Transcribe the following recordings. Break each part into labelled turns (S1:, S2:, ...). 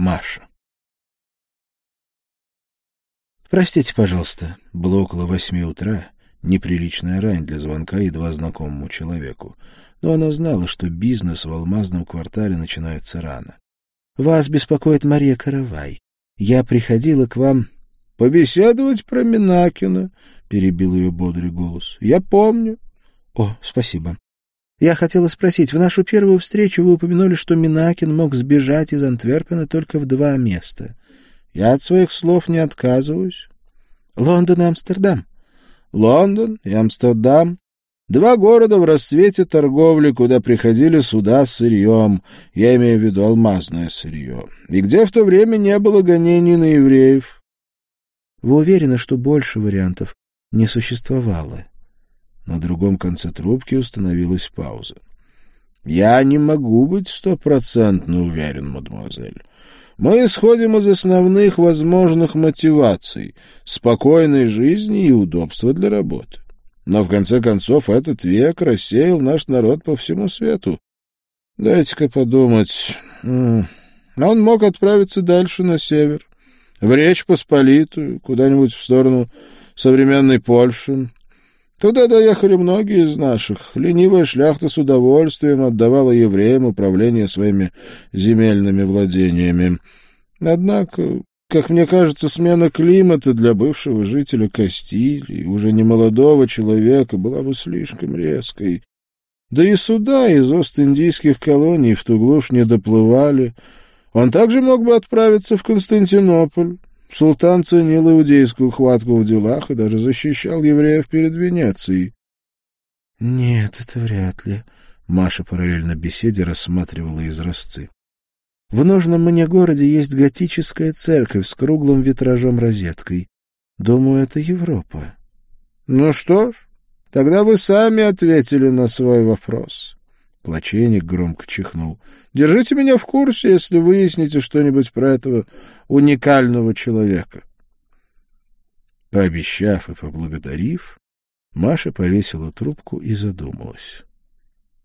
S1: Маша. «Простите, пожалуйста». Было около восьми утра, неприличная рань для звонка едва знакомому человеку. Но она знала, что бизнес в алмазном квартале начинается рано. «Вас беспокоит Мария Каравай. Я приходила к вам...» «Побеседовать про Минакина», — перебил ее бодрый голос. «Я помню». «О, спасибо. Я хотела спросить, в нашу первую встречу вы упомянули, что Минакин мог сбежать из Антверпена только в два места. Я от своих слов не отказываюсь. Лондон и Амстердам. Лондон и Амстердам. Два города в расцвете торговли, куда приходили суда с сырьем, я имею в виду алмазное сырье, и где в то время не было гонений на евреев. Вы уверены, что больше вариантов не существовало? На другом конце трубки установилась пауза. — Я не могу быть стопроцентно уверен, мадемуазель. Мы исходим из основных возможных мотиваций — спокойной жизни и удобства для работы. Но, в конце концов, этот век рассеял наш народ по всему свету. Дайте-ка подумать. Он мог отправиться дальше на север, в Речь Посполитую, куда-нибудь в сторону современной Польши. Туда доехали многие из наших. Ленивая шляхта с удовольствием отдавала евреям управление своими земельными владениями. Однако, как мне кажется, смена климата для бывшего жителя Кастилии, уже не молодого человека, была бы слишком резкой. Да и суда из Ост-Индийских колоний в ту глушь не доплывали. Он также мог бы отправиться в Константинополь. Султан ценил иудейскую хватку в делах и даже защищал евреев перед Венецией. — Нет, это вряд ли. Маша параллельно беседе рассматривала изразцы. В нужном мне городе есть готическая церковь с круглым витражом-розеткой. Думаю, это Европа. — Ну что ж, тогда вы сами ответили на свой вопрос. Плаченик громко чихнул. — Держите меня в курсе, если выясните что-нибудь про этого уникального человека. Пообещав и поблагодарив, Маша повесила трубку и задумалась.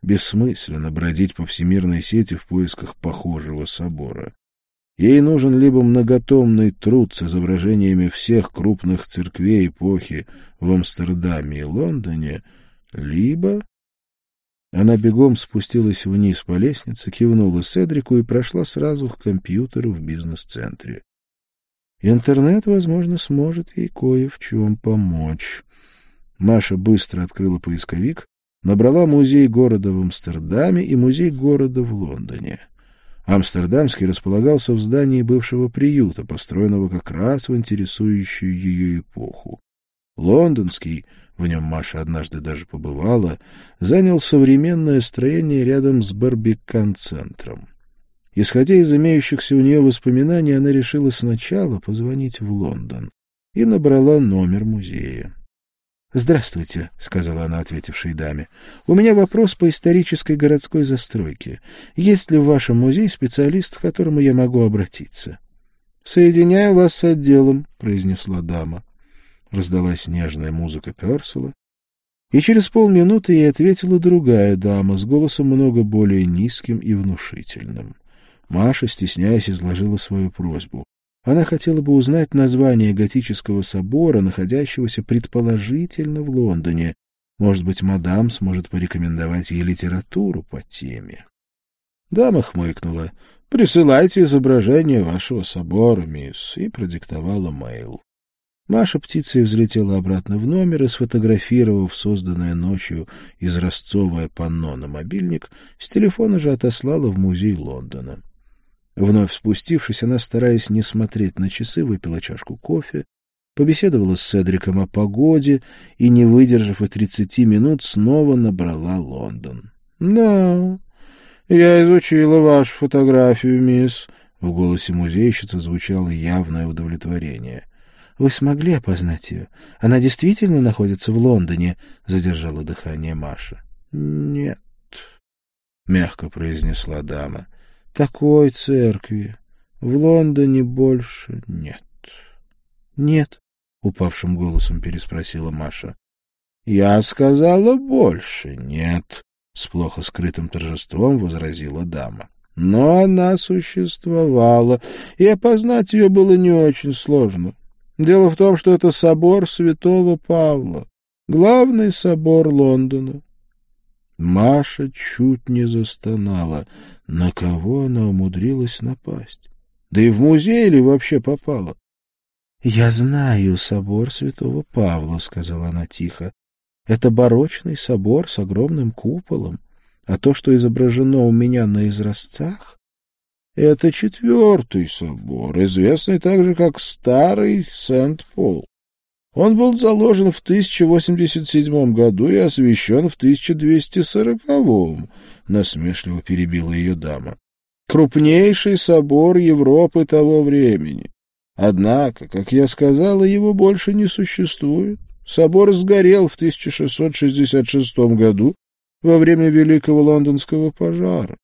S1: Бессмысленно бродить по всемирной сети в поисках похожего собора. Ей нужен либо многотомный труд с изображениями всех крупных церквей эпохи в Амстердаме и Лондоне, либо... Она бегом спустилась вниз по лестнице, кивнула Седрику и прошла сразу к компьютеру в бизнес-центре. Интернет, возможно, сможет ей кое в чем помочь. Маша быстро открыла поисковик набрала музей города в Амстердаме и музей города в Лондоне. Амстердамский располагался в здании бывшего приюта, построенного как раз в интересующую ее эпоху. Лондонский, в нем Маша однажды даже побывала, занял современное строение рядом с Барбикан-центром. Исходя из имеющихся у нее воспоминаний, она решила сначала позвонить в Лондон и набрала номер музея. «Здравствуйте», — сказала она ответившей даме. «У меня вопрос по исторической городской застройке. Есть ли в вашем музее специалист, к которому я могу обратиться?» «Соединяю вас с отделом», — произнесла дама. Раздалась нежная музыка Персела, и через полминуты ей ответила другая дама с голосом много более низким и внушительным. Маша, стесняясь, изложила свою просьбу. Она хотела бы узнать название готического собора, находящегося предположительно в Лондоне. Может быть, мадам сможет порекомендовать ей литературу по теме. Дама хмыкнула. «Присылайте изображение вашего собора, мисс», и продиктовала мейл. Маша птицей взлетела обратно в номер и, сфотографировав созданное ночью изразцовое панно на мобильник, с телефона же отослала в музей Лондона. Вновь спустившись, она, стараясь не смотреть на часы, выпила чашку кофе, побеседовала с Седриком о погоде и, не выдержав и тридцати минут, снова набрала Лондон. — Да, я изучила вашу фотографию, мисс. В голосе музейщицы звучало явное удовлетворение. — Вы смогли опознать ее? Она действительно находится в Лондоне? — задержала дыхание Маша. — Нет, — мягко произнесла дама. Такой церкви в Лондоне больше нет. — Нет, — упавшим голосом переспросила Маша. — Я сказала больше нет, — с плохо скрытым торжеством возразила дама. Но она существовала, и опознать ее было не очень сложно. Дело в том, что это собор святого Павла, главный собор Лондона. Маша чуть не застонала. На кого она умудрилась напасть? Да и в музей или вообще попала? — Я знаю собор святого Павла, — сказала она тихо. — Это барочный собор с огромным куполом. А то, что изображено у меня на изразцах, это четвертый собор, известный также как Старый Сент-Пол. Он был заложен в 1087 году и освящен в 1240-м, — насмешливо перебила ее дама. Крупнейший собор Европы того времени. Однако, как я сказала, его больше не существует. Собор сгорел в 1666 году во время Великого Лондонского пожара.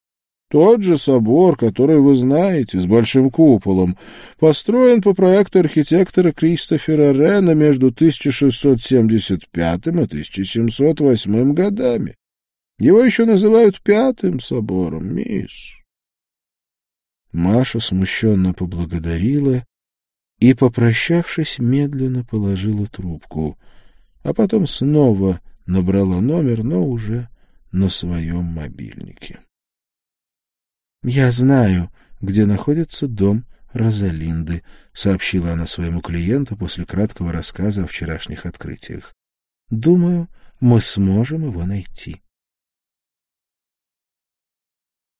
S1: Тот же собор, который вы знаете, с большим куполом, построен по проекту архитектора Кристофера Рена между 1675 и 1708 годами. Его еще называют Пятым собором, мисс. Маша смущенно поблагодарила и, попрощавшись, медленно положила трубку, а потом снова набрала номер, но уже на своем мобильнике. «Я знаю, где находится дом Розалинды», — сообщила она своему клиенту после краткого рассказа о вчерашних открытиях. «Думаю, мы сможем его найти».